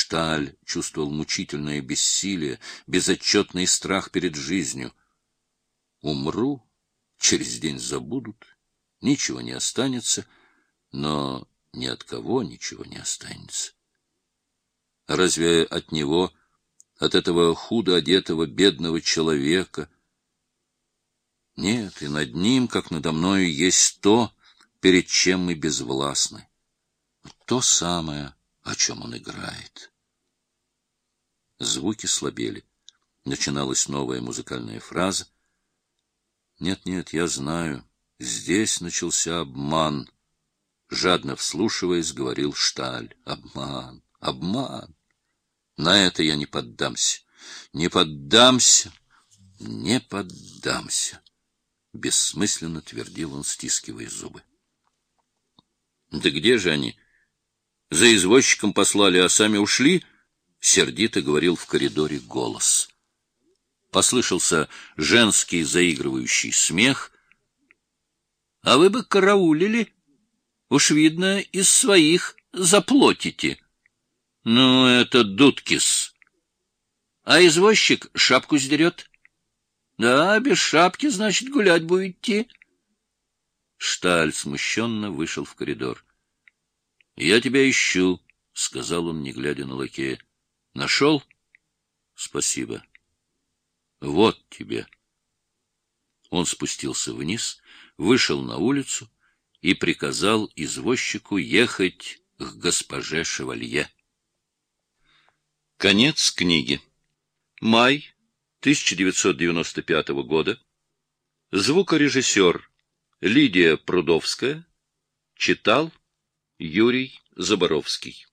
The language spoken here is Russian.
Шталь чувствовал мучительное бессилие, безотчетный страх перед жизнью. Умру, через день забудут, ничего не останется, но ни от кого ничего не останется. Разве от него, от этого худо одетого бедного человека? Нет, и над ним, как надо мною, есть то, перед чем мы безвластны. То самое, о чем он играет. Звуки слабели. Начиналась новая музыкальная фраза. Нет-нет, я знаю, здесь начался обман. Жадно вслушиваясь, говорил Шталь. Обман, обман. На это я не поддамся. Не поддамся, не поддамся. Бессмысленно твердил он, стискивая зубы. Да где же они? За извозчиком послали, а сами ушли? Сердито говорил в коридоре голос. Послышался женский заигрывающий смех. А вы бы караулили. Уж видно, из своих заплатите. Ну, это Дудкис. А извозчик шапку сдерет. Да, без шапки, значит, гулять будете. Шталь смущенно вышел в коридор. — Я тебя ищу, — сказал он, не глядя на лакея. — Нашел? — Спасибо. — Вот тебе. Он спустился вниз, вышел на улицу и приказал извозчику ехать к госпоже Шевалье. Конец книги. Май 1995 года. Звукорежиссер Лидия Прудовская читал Юрий Заборовский